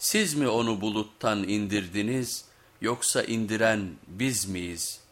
siz mi onu buluttan indirdiniz yoksa indiren biz miyiz?''